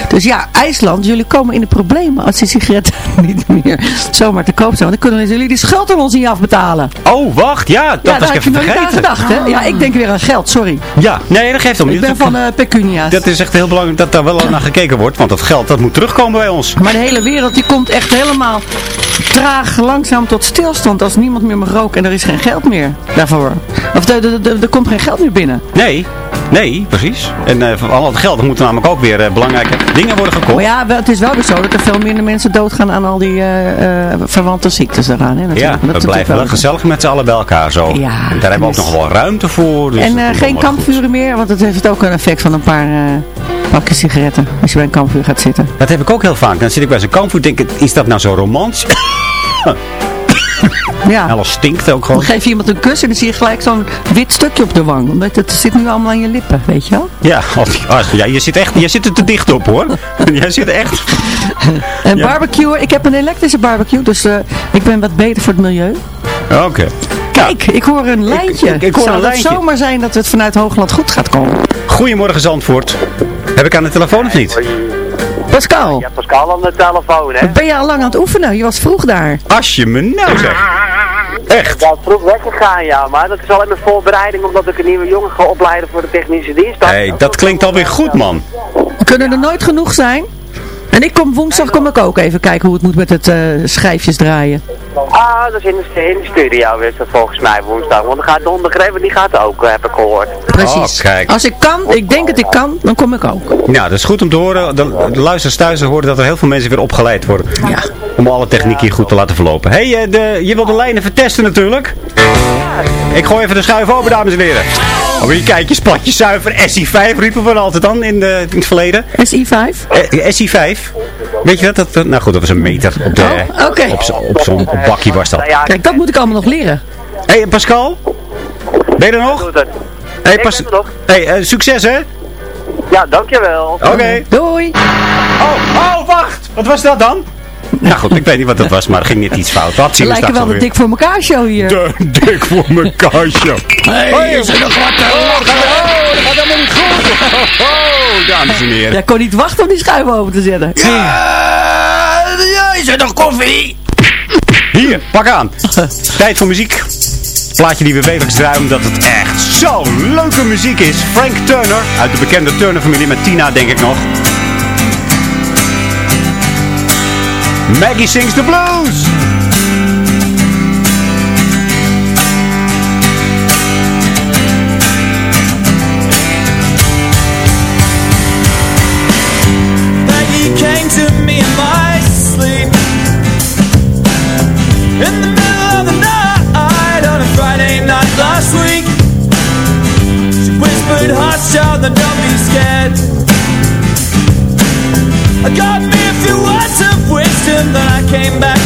Dus ja, IJsland, jullie komen in de problemen als die sigaretten niet meer zomaar te koop zijn. Want dan kunnen jullie die schuld aan ons niet afbetalen. Oh, wacht. Ja, dat ja, was ik even vergeten. gedacht, hè? Ja, ik denk weer aan geld, sorry. Ja, nee, dat geeft hem niet. Ik ben van eh pecunia's. Dat is echt heel belangrijk dat daar wel naar gekeken wordt. Want dat geld, dat moet terugkomen bij ons. Maar de hele wereld die komt echt helemaal traag, langzaam tot stilstand als niemand meer mag roken en er is geen geld meer daarvoor. Of er komt geen geld meer binnen. Nee, nee, precies. En eh, van al dat geld, moeten namelijk ook weer eh, belangrijke dingen worden gekocht. Maar ja, wel- het is wel weer zo dat er veel minder mensen doodgaan aan al die eh, eh, verwante ziektes eraan. Hè, natuurlijk. Ja, Dat we blijven wel gezellig met z'n allen bij elkaar zo. Ja, en daar hebben we ook nog wel ruimte voor. Dus en eh, geen goed. kampvuren meer, want dat heeft ook een effect van een paar eh pakjes sigaretten. Als je bij een kampvuur gaat zitten. Dat heb ik ook heel vaak. Dan zit ik bij zo'n kampvoet en denk ik, is dat nou zo romantisch? Ja. Alles stinkt ook gewoon. Dan geef je iemand een kus en dan zie je gelijk zo'n wit stukje op de wang. Omdat het zit nu allemaal aan je lippen, weet je wel? Ja, of- ah, ja je, zit echt, je zit er te dicht op hoor. Jij zit echt... En Ja. barbecue, ik heb een elektrische barbecue, dus eh, ik ben wat beter voor het milieu. Oké. Kijk, ik hoor een lijntje. ik- ik hoor Zou een het zomaar zijn dat het vanuit Hoogland goed gaat komen? Goedemorgen Zandvoort. Heb ik aan de telefoon of niet? Pascal, Ja, Pascal aan de telefoon, hè? ben je al lang aan het oefenen? Je was vroeg daar. Als je me nou zegt. Echt? Ja, vroeg weggegaan, ja, maar dat is al in mijn voorbereiding omdat ik een nieuwe jongen ga opleiden voor de technische dienst. Hé, hey, dat klinkt alweer goed man. We kunnen er nooit genoeg zijn. En ik kom woensdag kom ik ook even kijken hoe het moet met het eh, schijfjes draaien. Ah, dat is in de, in de studio is dat volgens mij woensdag. Want dan gaat Don die gaat ook, eh, heb ik gehoord. Precies. Oh, kijk. Als ik kan, ik denk dat ik kan, dan kom ik ook. Nou, dat is goed om te horen. De, de luisteraars thuis horen dat er heel veel mensen weer opgeleid worden. Om alle techniek hier goed te laten verlopen. Hé, hey, eh, de, je wilt de lijnen vertesten natuurlijk. Ik gooi even de schuif open, dames en heren. Oh, je, splatje zuiver. SI5 riepen we altijd dan in, de, in het verleden. SI5? Eh, SI5. Weet je dat? dat? Nou goed, dat was een meter op de... Oh, oké. Op zo- op zo'n bakje was dat. Kijk, dat moet ik allemaal nog leren. Hé, hey, Pascal? Ben je er nog? Het. Hey, Ik Pas ben er nog. hey, eh, succes hè? Ja, dankjewel. Oké. Doei. Oh, oh, wacht! Wat was dat dan? Nou goed, ik weet niet wat dat was, maar er ging net iets fout. Wat zien we lijken wel de dik voor elkaar show hier. De dik voor mekaar show. Hey, is er nog wat te Oh, dat gaat, oh, dat gaat helemaal niet goed. Oh, dames en heren. Jij kon niet wachten om die schuif open te zetten. Ja, is er nog koffie? Hier, pak aan. Tijd voor muziek. Plaatje die we wekelijks draaien omdat het echt zo leuke muziek is. Frank Turner, uit de bekende Turner-familie met Tina denk ik nog. Maggie sings the blues. Back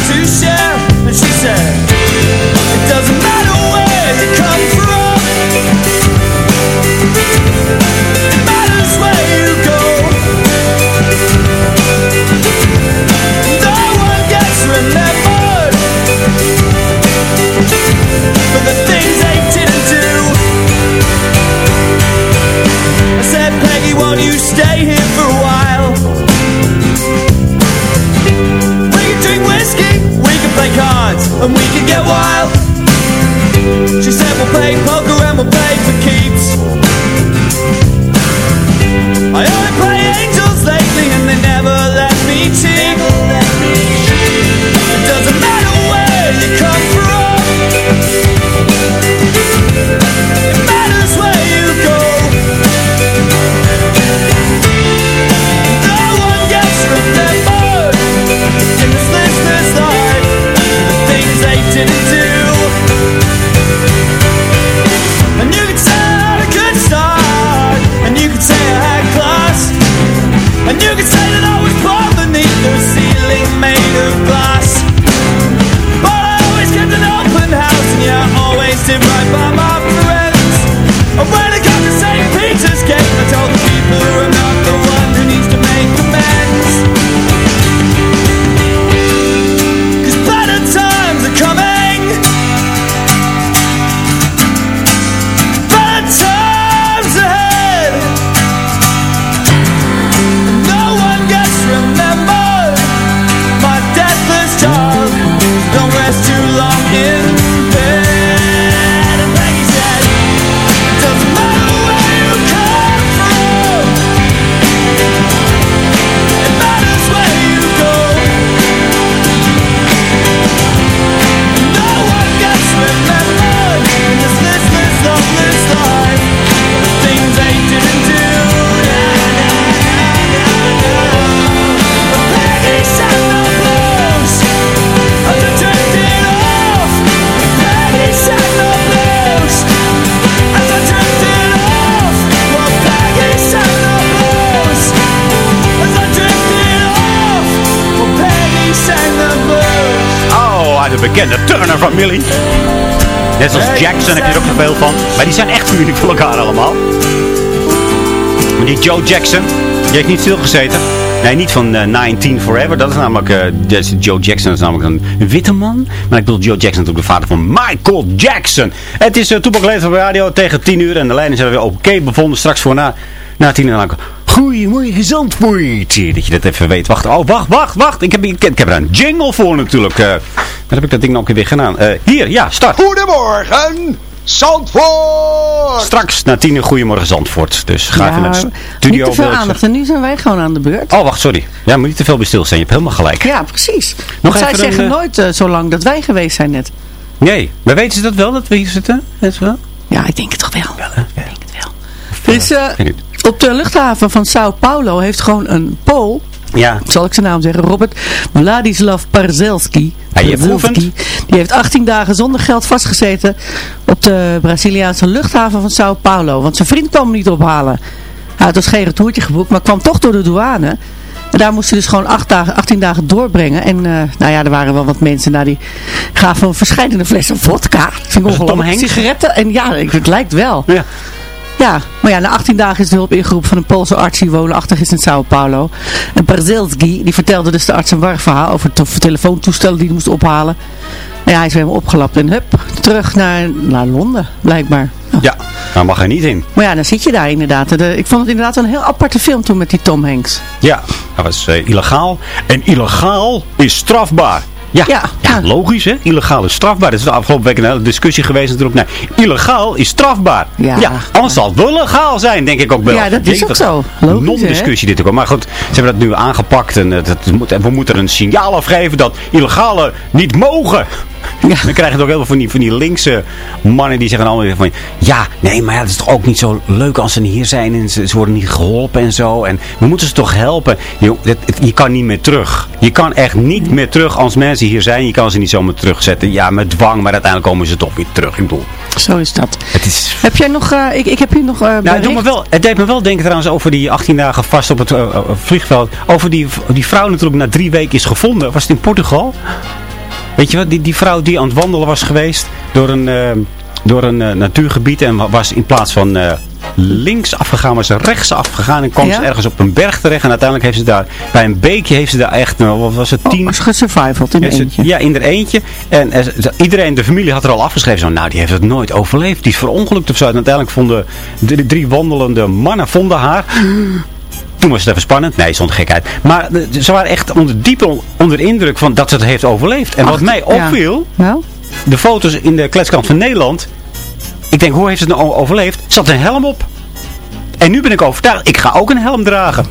Jackson heb je er ook nog veel van. Maar die zijn echt familie voor elkaar allemaal. Maar die Joe Jackson, die heeft niet stilgezeten. Nee, niet van eh, 19 Forever. Dat is namelijk, dat is Joe Jackson is namelijk een witte man. Maar ik bedoel, Joe Jackson is natuurlijk de vader van Michael Jackson. Het is uh, Toepak op de radio tegen 10 uur. En de lijnen zijn weer oké bevonden. Straks voor na, na 10 uur. dan- Goedemorgen Zandvoort. Dat je dat even weet. Wacht, oh wacht, wacht, wacht. Ik heb, ik, ik heb er een jingle voor natuurlijk. Dan heb ik dat ding nog weer gedaan. Eh, hier, ja, start. Goedemorgen, Zandvoort! Straks na 10 uur Goedemorgen Zandvoort. Dus ga even naar de niet studio. te veel aandacht. En nu zijn wij gewoon aan de beurt. Oh, wacht, sorry. Ja, moet niet te veel bij stilstaan. Je hebt helemaal gelijk. Ja, precies. Nog Want zij een, zeggen eh, nooit eh, zo lang dat wij geweest zijn net. Nee, maar weten ze dat wel, dat we hier zitten? Wel? Ja, ik denk het toch wel. Ik denk het wel. Op de luchthaven van Sao Paulo heeft gewoon een Pool, Ja. zal ik zijn naam zeggen, Robert Vladislav Parzelski. Hij heeft Parzelski, Die heeft 18 dagen zonder geld vastgezeten op de Braziliaanse luchthaven van Sao Paulo. Want zijn vriend kwam hem niet ophalen. Hij had dus geen retourtje geboekt, maar kwam toch door de douane. En daar moest hij dus gewoon acht dagen, 18 dagen doorbrengen. En eh, nou ja, er waren wel wat mensen nou, die gaven verschillende flessen vodka. Dat vind ik ongelooflijk. Sigaretten. En ja, het lijkt wel. Ja. Ja, maar ja, na 18 dagen is de hulp ingeroepen van een Poolse arts die woonachtig is in Sao Paulo. En Parzelski, die vertelde dus de arts een waar verhaal over to- telefoontoestellen die hij moest ophalen. En ja, hij is weer helemaal opgelapt en hup, terug naar, naar Londen, blijkbaar. Ja, daar mag hij niet in. Maar ja, dan zit je daar inderdaad. De- ik vond het inderdaad een heel aparte film toen met die Tom Hanks. Ja, dat was eh, illegaal. En illegaal is strafbaar. Ja, ja, Ja, logisch hè. Illegaal is strafbaar. Dat is de afgelopen week een hele discussie geweest natuurlijk. Nee, illegaal is strafbaar. Ja. anders zal het wel legaal zijn, denk ik ook wel. Ja, dat is ook zo. Non-discussie dit ook. wel. Maar goed, ze hebben dat nu aangepakt. En, eh, dat moet, en we moeten een signaal afgeven dat illegale niet mogen. Dan krijg je toch heel veel van die, van die linkse mannen die zeggen allemaal weer van... Ja, nee, maar ja, dat is toch ook niet zo leuk als ze hier zijn en ze, ze worden niet geholpen en zo. En we moeten ze toch helpen. Je, het- het- je kan niet meer terug. Je kan echt niet meer terug als mensen hier zijn. Je kan ze niet zomaar terugzetten. Ja, met dwang, maar uiteindelijk komen ze toch weer terug. Ik bedoel, Zo is dat. het is... Heb jij nog, eh, ik, ik heb hier nog eh Nou, het, me wel, het deed me wel denken trouwens over die 18 dagen vast op het eh, vliegveld. Over die, die vrouw natuurlijk na drie weken is gevonden. Was het in Portugal? Weet je wat, die, die vrouw die aan het wandelen was geweest door een, eh, door een eh, natuurgebied. En wa- was in plaats van eh, links afgegaan, was ze rechts afgegaan. En kwam Ja? ze ergens op een berg terecht. En uiteindelijk heeft ze daar, bij een beekje heeft ze daar echt, nou, wat was het, tien... Was gesurvivald in Ja, ze- eentje. Ja, in eentje. En eh, iedereen, de familie had er al afgeschreven. Zo, nou, die heeft het nooit overleefd. Die is verongelukt of zo. En uiteindelijk vonden de drie wandelende mannen vonden haar. Toen was het even spannend. Nee, zonder gekheid. Maar eh, ze waren echt onder, diep on- onder de indruk van dat ze het heeft overleefd. En wat mij ja. opviel, Nou? de foto's in de kletskant van Nederland. Ik denk, hoe heeft ze het nou overleefd? Zat een helm op. En nu ben ik overtuigd, ik ga ook een helm dragen.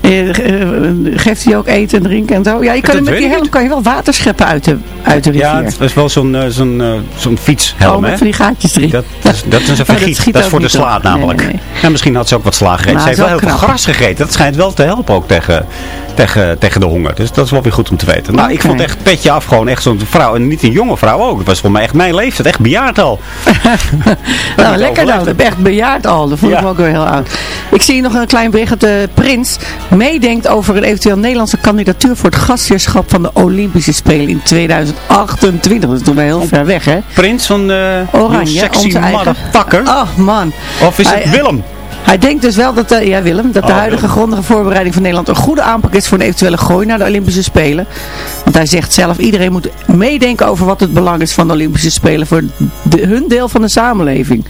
Eh, eh, geeft hij ook eten en drinken en zo? Ja, je kan Dat met die ik helm niet. kan je wel water scheppen uit de, uit de rivier. Ja, het was wel zo'n eh, zo'n zo'n fietshelm, oh, met hè? van die gaatjes erin. Dat, dat, is, dat is een dat vergiet. dat is ook voor de slaat namelijk. nee, nee. Ja, misschien had ze ook wat sla gegeten. Ze heeft wel is heel wel veel gras gegeten. Dat schijnt wel te helpen ook tegen, tegen, tegen de honger. Dus dat is wel weer goed om te weten. Nou, ik vond echt petje af gewoon echt zo'n vrouw. En niet een jonge vrouw ook. Het was voor mij echt mijn leeftijd. Echt bejaard al. Nou, lekker dan. Ik ben echt bejaard al. Dat ik Ja. me ook weer heel Ik zie hier nog een klein bericht dat de prins meedenkt over een eventueel Nederlandse kandidatuur voor het gastheerschap van de Olympische Spelen in 2028. Dat is toch wel heel ver weg, hè? Prins van uh, Oranje, sexy motherfucker. Oh, man. Of is het Hij- Willem? Hij denkt dus wel dat, de, ja Willem, dat de Oh, huidige grondige voorbereiding van Nederland een goede aanpak is voor een eventuele gooi naar de Olympische Spelen. Want hij zegt zelf, iedereen moet meedenken over wat het belang is van de Olympische Spelen voor de- hun deel van de samenleving.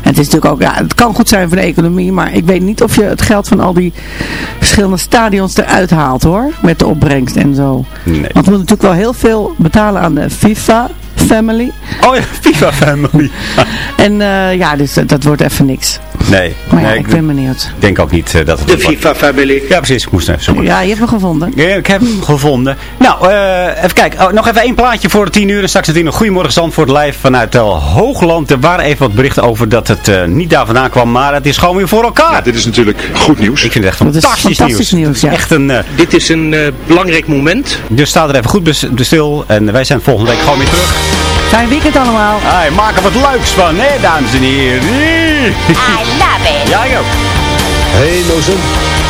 Het is natuurlijk ook, ja, het kan goed zijn voor de economie, maar ik weet niet of je het geld van al die verschillende stadions eruit haalt hoor, met de opbrengst en zo. Nee. Want we moeten natuurlijk wel heel veel betalen aan de FIFA family. Oh ja, FIFA Family. En eh, ja, dus dat, dat wordt even niks. Nee. Maar ja, nee, ik ben benieuwd. denk ook niet eh, dat het... De FIFA Family. Ja, precies. Ik moest even zoeken. Ja, je hebt hem gevonden. Ja, ik heb hem gevonden. Nou, eh, even kijken. Oh, nog even één plaatje voor de 10 uur. En straks het nog Goedemorgen Zandvoort live vanuit El Hoogland. Er waren even wat berichten over dat het eh, niet daar vandaan kwam. Maar het is gewoon weer voor elkaar. Ja, dit is natuurlijk goed nieuws. Ik vind het echt Dat is fantastisch, fantastisch nieuws, ja. Echt een... eh, Dit is een eh, belangrijk moment. dus sta er even goed bes- be- stil. En wij zijn volgende week gewoon weer terug. Fijn weekend allemaal. Hey, maak er wat leuks van, hè, dames en heren. I love it. Ja, ik ook. Hey, Nozen.